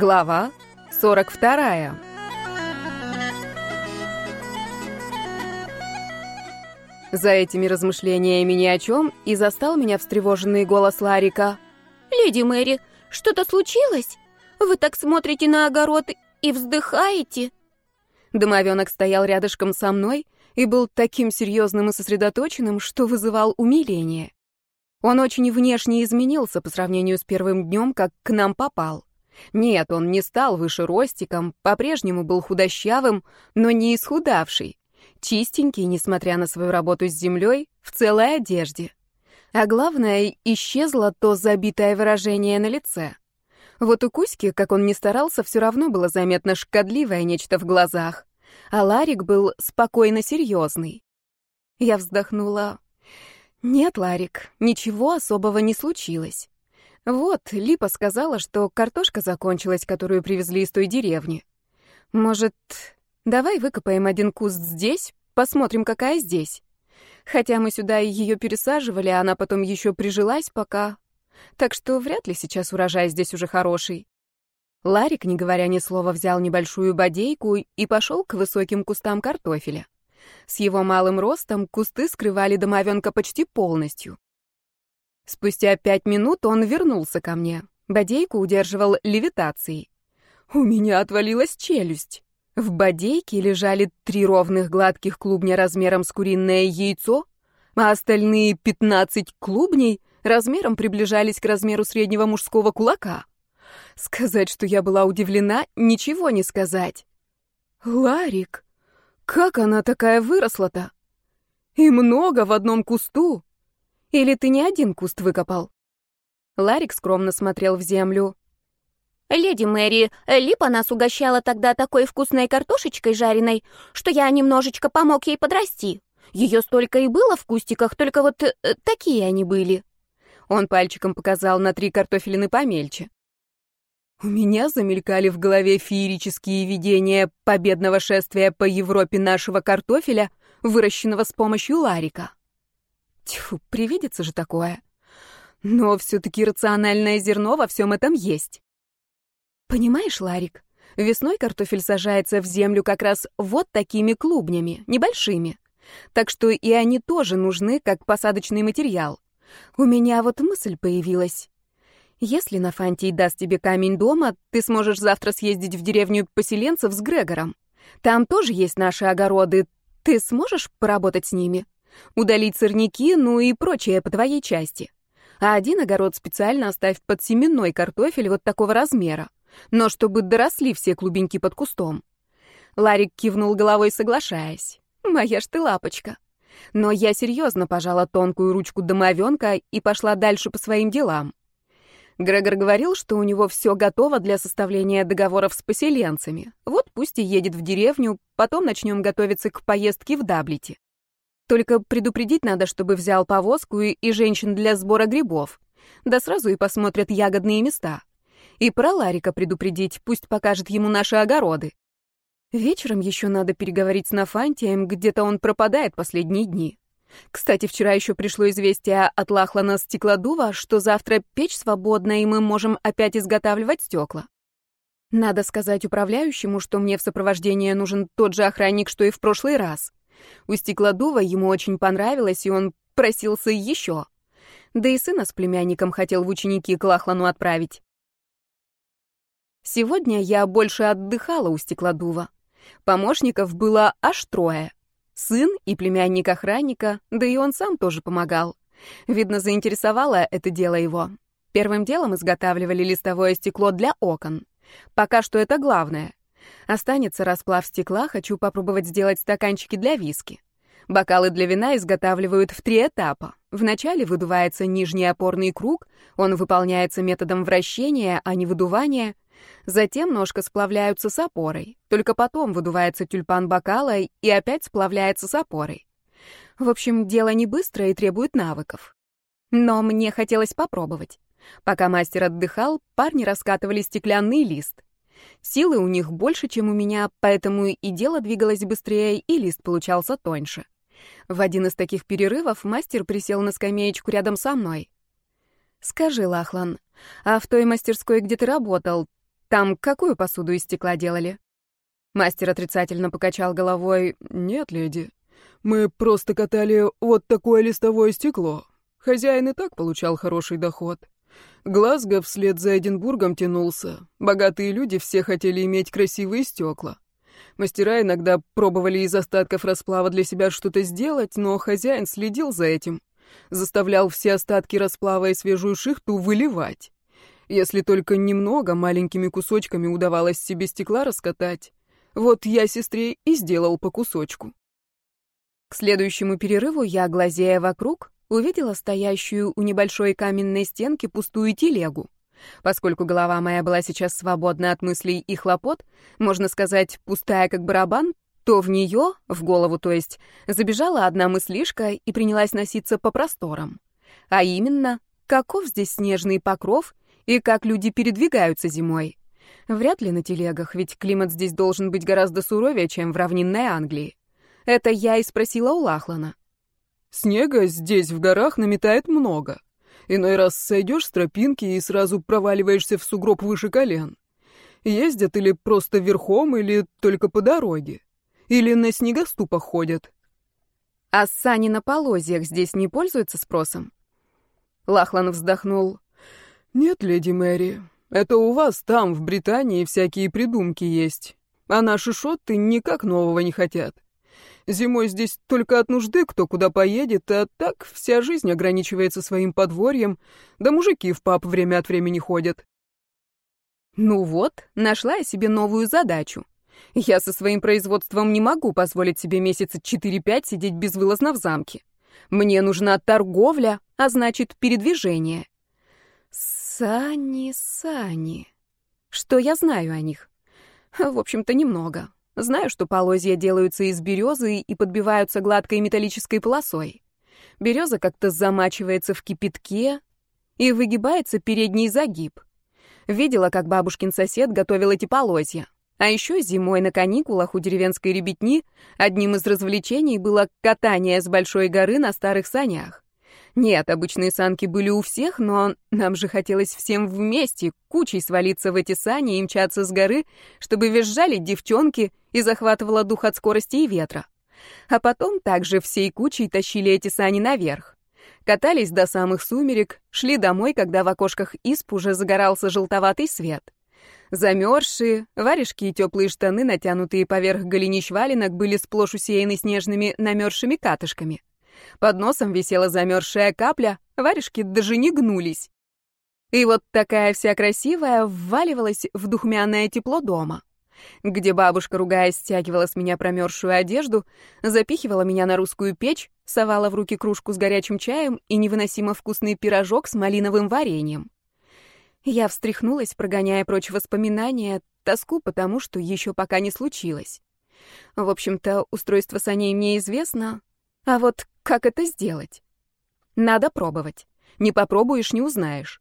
Глава 42. За этими размышлениями ни о чем и застал меня встревоженный голос Ларика. «Леди Мэри, что-то случилось? Вы так смотрите на огород и вздыхаете?» Домовенок стоял рядышком со мной и был таким серьезным и сосредоточенным, что вызывал умиление. Он очень внешне изменился по сравнению с первым днем, как к нам попал. Нет, он не стал выше ростиком, по-прежнему был худощавым, но не исхудавший. Чистенький, несмотря на свою работу с землей, в целой одежде. А главное, исчезло то забитое выражение на лице. Вот у Кузьки, как он ни старался, все равно было заметно шкодливое нечто в глазах. А Ларик был спокойно серьезный. Я вздохнула. «Нет, Ларик, ничего особого не случилось. Вот, Липа сказала, что картошка закончилась, которую привезли из той деревни. Может, давай выкопаем один куст здесь, посмотрим, какая здесь. Хотя мы сюда ее пересаживали, а она потом еще прижилась пока. Так что вряд ли сейчас урожай здесь уже хороший. Ларик, не говоря ни слова, взял небольшую бодейку и пошел к высоким кустам картофеля. С его малым ростом кусты скрывали домовенка почти полностью. Спустя пять минут он вернулся ко мне. Бодейку удерживал левитацией. У меня отвалилась челюсть. В бодейке лежали три ровных гладких клубня размером с куриное яйцо, а остальные пятнадцать клубней размером приближались к размеру среднего мужского кулака. Сказать, что я была удивлена, ничего не сказать. Ларик, как она такая выросла-то? И много в одном кусту. Или ты не один куст выкопал?» Ларик скромно смотрел в землю. «Леди Мэри, Липа нас угощала тогда такой вкусной картошечкой жареной, что я немножечко помог ей подрасти. Ее столько и было в кустиках, только вот э, такие они были». Он пальчиком показал на три картофелины помельче. У меня замелькали в голове феерические видения победного шествия по Европе нашего картофеля, выращенного с помощью Ларика. Тьфу, привидится же такое. Но все-таки рациональное зерно во всем этом есть. Понимаешь, Ларик, весной картофель сажается в землю как раз вот такими клубнями, небольшими. Так что и они тоже нужны как посадочный материал. У меня вот мысль появилась. Если Нафантий даст тебе камень дома, ты сможешь завтра съездить в деревню поселенцев с Грегором. Там тоже есть наши огороды. Ты сможешь поработать с ними? Удалить сорняки, ну и прочее по твоей части. А один огород специально оставь под семенной картофель вот такого размера. Но чтобы доросли все клубеньки под кустом. Ларик кивнул головой, соглашаясь. «Моя ж ты лапочка». Но я серьезно пожала тонкую ручку домовенка и пошла дальше по своим делам. Грегор говорил, что у него все готово для составления договоров с поселенцами. Вот пусть и едет в деревню, потом начнем готовиться к поездке в Даблите. Только предупредить надо, чтобы взял повозку и, и женщин для сбора грибов. Да сразу и посмотрят ягодные места. И про Ларика предупредить, пусть покажет ему наши огороды. Вечером еще надо переговорить с Нафантием, где-то он пропадает последние дни. Кстати, вчера еще пришло известие от Лахлана Стеклодува, что завтра печь свободна, и мы можем опять изготавливать стекла. Надо сказать управляющему, что мне в сопровождение нужен тот же охранник, что и в прошлый раз. У Стеклодува ему очень понравилось, и он просился еще. Да и сына с племянником хотел в ученики к Лахлану отправить. Сегодня я больше отдыхала у Стеклодува. Помощников было аж трое. Сын и племянник охранника, да и он сам тоже помогал. Видно, заинтересовало это дело его. Первым делом изготавливали листовое стекло для окон. Пока что это главное. Останется расплав стекла, хочу попробовать сделать стаканчики для виски. Бокалы для вина изготавливают в три этапа. Вначале выдувается нижний опорный круг, он выполняется методом вращения, а не выдувания. Затем ножка сплавляются с опорой. Только потом выдувается тюльпан бокала и опять сплавляется с опорой. В общем, дело не быстрое и требует навыков. Но мне хотелось попробовать. Пока мастер отдыхал, парни раскатывали стеклянный лист. Силы у них больше, чем у меня, поэтому и дело двигалось быстрее, и лист получался тоньше. В один из таких перерывов мастер присел на скамеечку рядом со мной. «Скажи, Лахлан, а в той мастерской, где ты работал, Там какую посуду из стекла делали? Мастер отрицательно покачал головой. Нет, леди. Мы просто катали вот такое листовое стекло. Хозяин и так получал хороший доход. Глазго вслед за Эдинбургом тянулся. Богатые люди все хотели иметь красивые стекла. Мастера иногда пробовали из остатков расплава для себя что-то сделать, но хозяин следил за этим. Заставлял все остатки расплава и свежую шихту выливать. Если только немного, маленькими кусочками удавалось себе стекла раскатать. Вот я сестре и сделал по кусочку. К следующему перерыву я, глазея вокруг, увидела стоящую у небольшой каменной стенки пустую телегу. Поскольку голова моя была сейчас свободна от мыслей и хлопот, можно сказать, пустая как барабан, то в нее, в голову то есть, забежала одна мыслишка и принялась носиться по просторам. А именно, каков здесь снежный покров и как люди передвигаются зимой. Вряд ли на телегах, ведь климат здесь должен быть гораздо суровее, чем в равнинной Англии. Это я и спросила у Лахлана. Снега здесь, в горах, наметает много. Иной раз сойдешь с тропинки и сразу проваливаешься в сугроб выше колен. Ездят или просто верхом, или только по дороге. Или на снегоступах ходят. А сани на полозьях здесь не пользуются спросом? Лахлан вздохнул. Нет, леди Мэри, это у вас там, в Британии, всякие придумки есть. А наши шотты никак нового не хотят. Зимой здесь только от нужды кто куда поедет, а так вся жизнь ограничивается своим подворьем, да мужики в пап время от времени ходят. Ну вот, нашла я себе новую задачу. Я со своим производством не могу позволить себе месяца 4-5 сидеть безвылазно в замке. Мне нужна торговля, а значит, передвижение. Сани, сани. Что я знаю о них? В общем-то, немного. Знаю, что полозья делаются из березы и подбиваются гладкой металлической полосой. Береза как-то замачивается в кипятке и выгибается передний загиб. Видела, как бабушкин сосед готовил эти полозья. А еще зимой на каникулах у деревенской ребятни одним из развлечений было катание с большой горы на старых санях. Нет, обычные санки были у всех, но нам же хотелось всем вместе, кучей свалиться в эти сани и мчаться с горы, чтобы визжали девчонки и захватывало дух от скорости и ветра. А потом также всей кучей тащили эти сани наверх. Катались до самых сумерек, шли домой, когда в окошках исп уже загорался желтоватый свет. Замерзшие, варежки и теплые штаны, натянутые поверх голенищ валенок, были сплошь усеяны снежными намерзшими катышками. Под носом висела замерзшая капля, варежки даже не гнулись. И вот такая вся красивая вваливалась в духмяное тепло дома, где бабушка, ругаясь, стягивала с меня промерзшую одежду, запихивала меня на русскую печь, совала в руки кружку с горячим чаем и невыносимо вкусный пирожок с малиновым вареньем. Я встряхнулась, прогоняя прочь воспоминания, тоску потому, что еще пока не случилось. В общем-то, устройство саней мне известно, а вот как это сделать? Надо пробовать. Не попробуешь, не узнаешь.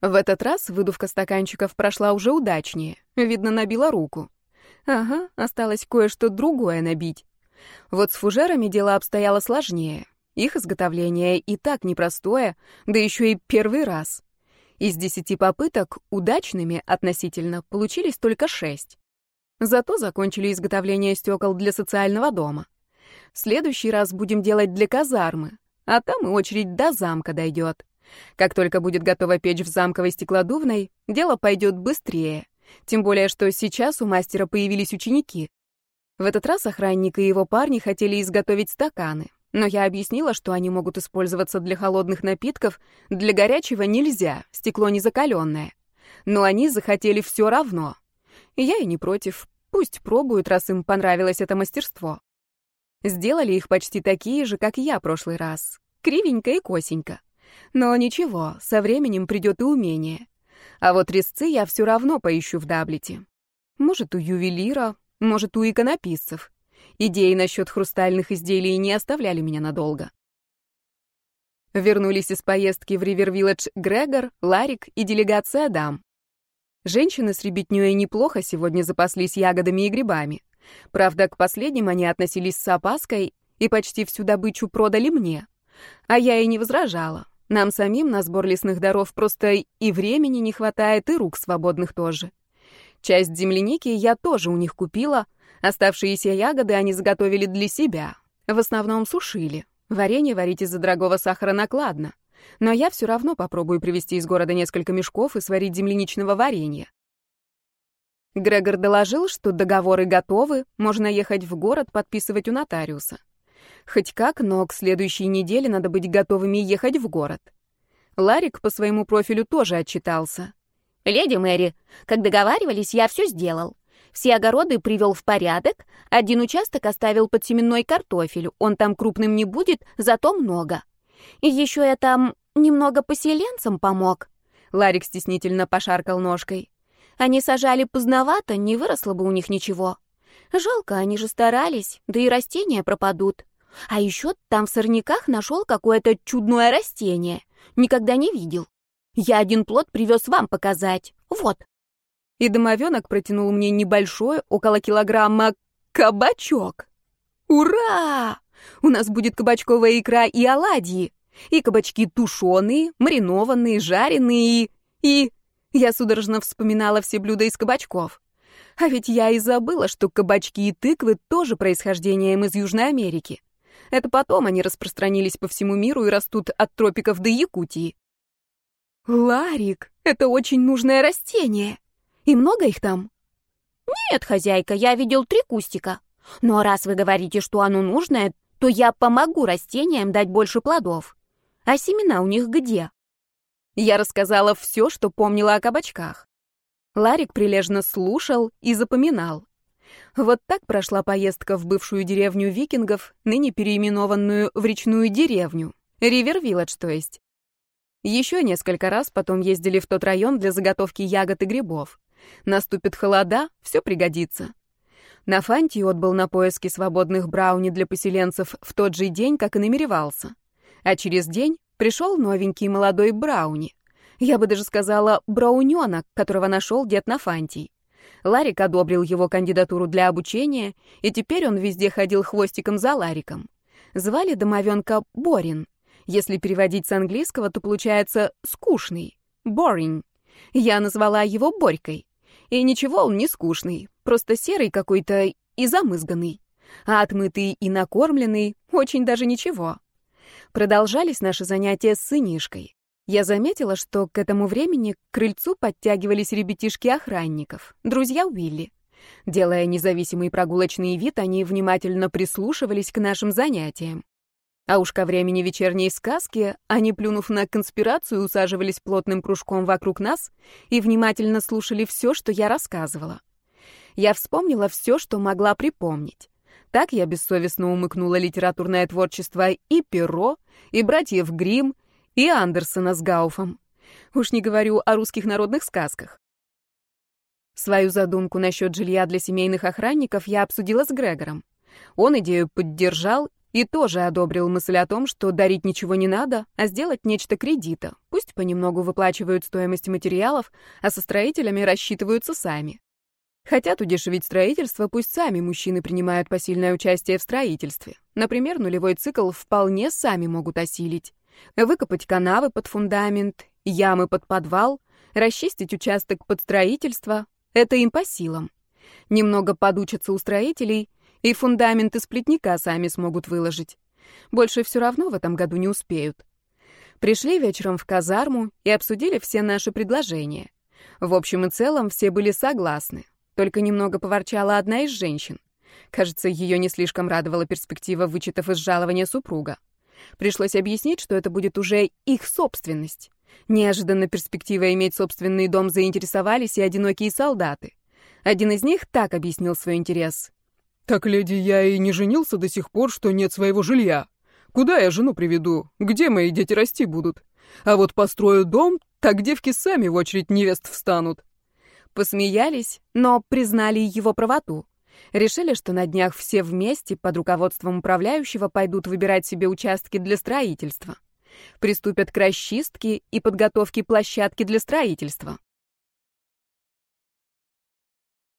В этот раз выдувка стаканчиков прошла уже удачнее. Видно, набила руку. Ага, осталось кое-что другое набить. Вот с фужерами дело обстояло сложнее. Их изготовление и так непростое, да еще и первый раз. Из десяти попыток удачными относительно получились только шесть. Зато закончили изготовление стекол для социального дома. Следующий раз будем делать для казармы, а там и очередь до замка дойдет. Как только будет готова печь в замковой стеклодувной, дело пойдет быстрее. Тем более, что сейчас у мастера появились ученики. В этот раз охранник и его парни хотели изготовить стаканы, но я объяснила, что они могут использоваться для холодных напитков, для горячего нельзя, стекло не закаленное. Но они захотели все равно. И я и не против, пусть пробуют, раз им понравилось это мастерство. Сделали их почти такие же, как я прошлый раз. Кривенько и косенько. Но ничего, со временем придет и умение. А вот резцы я все равно поищу в Даблите. Может, у ювелира, может, у иконописцев. Идеи насчет хрустальных изделий не оставляли меня надолго. Вернулись из поездки в Ривер-Вилледж Грегор, Ларик и делегация дам. Женщины с ребятнёй неплохо сегодня запаслись ягодами и грибами. Правда, к последним они относились с опаской и почти всю добычу продали мне. А я и не возражала. Нам самим на сбор лесных даров просто и времени не хватает, и рук свободных тоже. Часть земляники я тоже у них купила, оставшиеся ягоды они заготовили для себя. В основном сушили. Варенье варить из-за дорогого сахара накладно. Но я все равно попробую привезти из города несколько мешков и сварить земляничного варенья. Грегор доложил, что договоры готовы, можно ехать в город подписывать у нотариуса. Хоть как, но к следующей неделе надо быть готовыми ехать в город. Ларик по своему профилю тоже отчитался. «Леди Мэри, как договаривались, я все сделал. Все огороды привел в порядок, один участок оставил под семенной картофель, он там крупным не будет, зато много. И еще я там немного поселенцам помог». Ларик стеснительно пошаркал ножкой. «Они сажали поздновато, не выросло бы у них ничего. Жалко, они же старались, да и растения пропадут. А еще там в сорняках нашел какое-то чудное растение. Никогда не видел. Я один плод привез вам показать. Вот. И домовенок протянул мне небольшой, около килограмма, кабачок. Ура! У нас будет кабачковая икра и оладьи. И кабачки тушеные, маринованные, жареные и... И... Я судорожно вспоминала все блюда из кабачков. А ведь я и забыла, что кабачки и тыквы тоже происхождением из Южной Америки. Это потом они распространились по всему миру и растут от тропиков до Якутии. Ларик, это очень нужное растение. И много их там? Нет, хозяйка, я видел три кустика. Но раз вы говорите, что оно нужное, то я помогу растениям дать больше плодов. А семена у них где? Я рассказала все, что помнила о кабачках. Ларик прилежно слушал и запоминал. Вот так прошла поездка в бывшую деревню викингов, ныне переименованную в речную деревню. Ривер-Вилледж, то есть. Еще несколько раз потом ездили в тот район для заготовки ягод и грибов. Наступит холода, все пригодится. На Фантии отбыл на поиски свободных брауни для поселенцев в тот же день, как и намеревался. А через день пришел новенький молодой брауни. Я бы даже сказала браунёнок, которого нашел дед на Фантии. Ларик одобрил его кандидатуру для обучения, и теперь он везде ходил хвостиком за Лариком. Звали домовенка Борин. Если переводить с английского, то получается «скучный», «boring». Я назвала его Борькой. И ничего он не скучный, просто серый какой-то и замызганный. А отмытый и накормленный очень даже ничего. Продолжались наши занятия с сынишкой. Я заметила, что к этому времени к крыльцу подтягивались ребятишки охранников, друзья Уилли. Делая независимый прогулочный вид, они внимательно прислушивались к нашим занятиям. А уж ко времени вечерней сказки они, плюнув на конспирацию, усаживались плотным кружком вокруг нас и внимательно слушали все, что я рассказывала. Я вспомнила все, что могла припомнить. Так я бессовестно умыкнула литературное творчество и Перо, и братьев Гримм, и Андерсона с Гауфом. Уж не говорю о русских народных сказках. Свою задумку насчет жилья для семейных охранников я обсудила с Грегором. Он идею поддержал и тоже одобрил мысль о том, что дарить ничего не надо, а сделать нечто кредита. Пусть понемногу выплачивают стоимость материалов, а со строителями рассчитываются сами. Хотят удешевить строительство, пусть сами мужчины принимают посильное участие в строительстве. Например, нулевой цикл вполне сами могут осилить. Выкопать канавы под фундамент, ямы под подвал, расчистить участок под строительство — это им по силам. Немного подучатся у строителей, и фундамент из плетника сами смогут выложить. Больше все равно в этом году не успеют. Пришли вечером в казарму и обсудили все наши предложения. В общем и целом все были согласны. Только немного поворчала одна из женщин. Кажется, ее не слишком радовала перспектива вычетов из жалования супруга. Пришлось объяснить, что это будет уже их собственность. Неожиданно перспектива иметь собственный дом заинтересовались и одинокие солдаты. Один из них так объяснил свой интерес. «Так, леди, я и не женился до сих пор, что нет своего жилья. Куда я жену приведу? Где мои дети расти будут? А вот построю дом, так девки сами в очередь невест встанут». Посмеялись, но признали его правоту. Решили, что на днях все вместе под руководством управляющего пойдут выбирать себе участки для строительства. Приступят к расчистке и подготовке площадки для строительства.